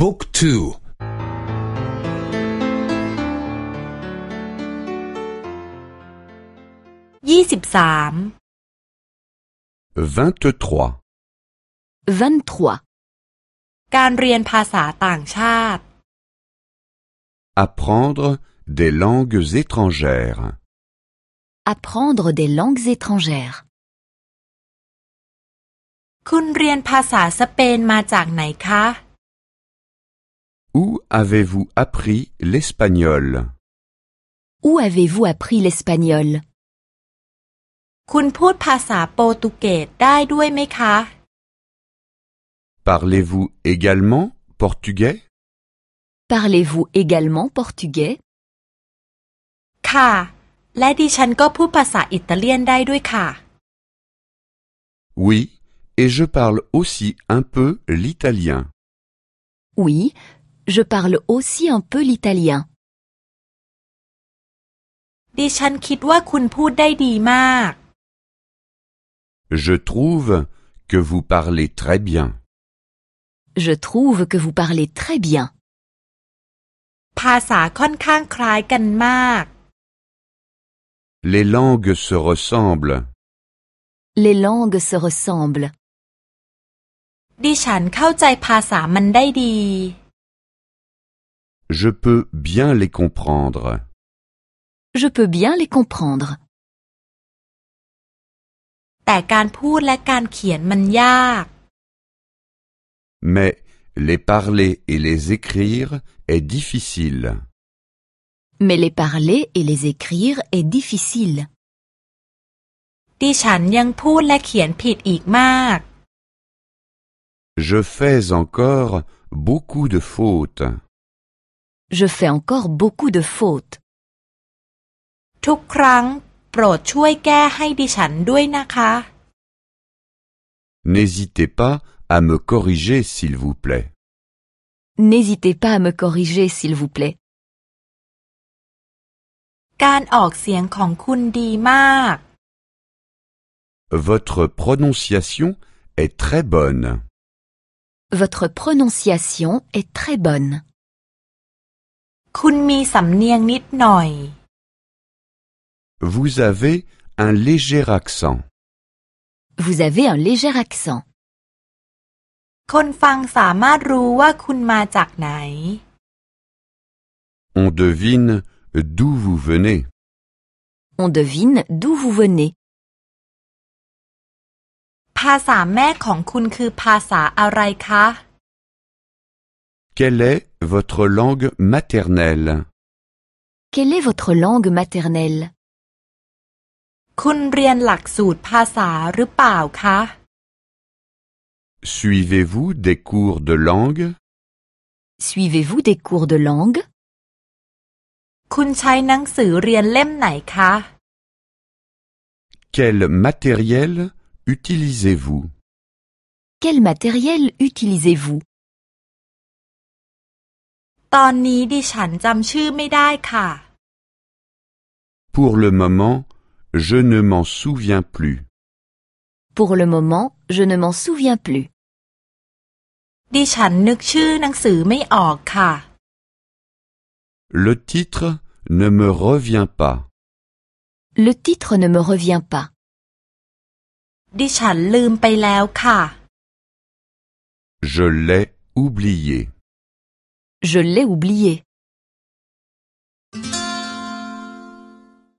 บุ๊กทู ยี่สิบสาม 23. 23. การเรียนภาษาต่างชาติ Apprendre des langues étrangères. Apprendre des langues étrangères. คุณเรียนภาษาสเปนมาจากไหนคะ Où avez-vous appris l'espagnol? Où avez-vous appris l'espagnol? Parlez-vous également portugais? Parlez-vous également portugais? Oui, et je parle aussi un peu l'italien. Oui, je parle aussi un peu l'italien. Je trouve que vous parlez très bien. Je trouve que vous parlez très bien. Les langues se ressemblent. Les langues se ressemblent. Je peux bien les comprendre. Je peux bien les comprendre. Mais les parler et les écrire est difficile. Mais les parler et les écrire est difficile. Je fais encore beaucoup de fautes. Je fais encore beaucoup de fautes. ทุกครั้ง โปรดช่วยแก้ให้ดิฉันด้วยนะคะ N'hésitez pas à me corriger s'il vous plaît. N'hésitez pas à me corriger s'il vous plaît. การออกเสียงของคุณดีมาก Votre prononciation est très bonne. Votre prononciation est très bonne. คุณมีสำเนียงนิดหน่อย Vous avez un léger accent. Vous avez un léger accent. คนฟังสามารถรู้ว่าคุณมาจากไหน On devine d'où vous venez. On devine d'où vous venez. ภาษาแม่ของคุณคือภาษาอะไรคะ Quelle est votre langue maternelle Quelle est votre langue maternelle คุณเรียนหลักสูตรภาษาหรือเปล่าคะ Suivez-vous des cours de langue Suivez-vous des cours de langue คุณใช้หนังสือเรียนเล่มไหนคะ Quel matériel utilisez-vous Quel matériel utilisez-vous ตอนนี้ดิฉันจำชื่อไม่ได้ค่ะ Pour le moment, je ne m'en souviens plus. Pour le moment, je ne m'en souviens plus. ดิฉันนึกชื่อหนังสือไม่ออกค่ะ Le titre ne me revient pas. Le titre ne me revient pas. ดิฉันลืมไปแล้วค่ะ Je l'ai oublié. Je l'ai oublié.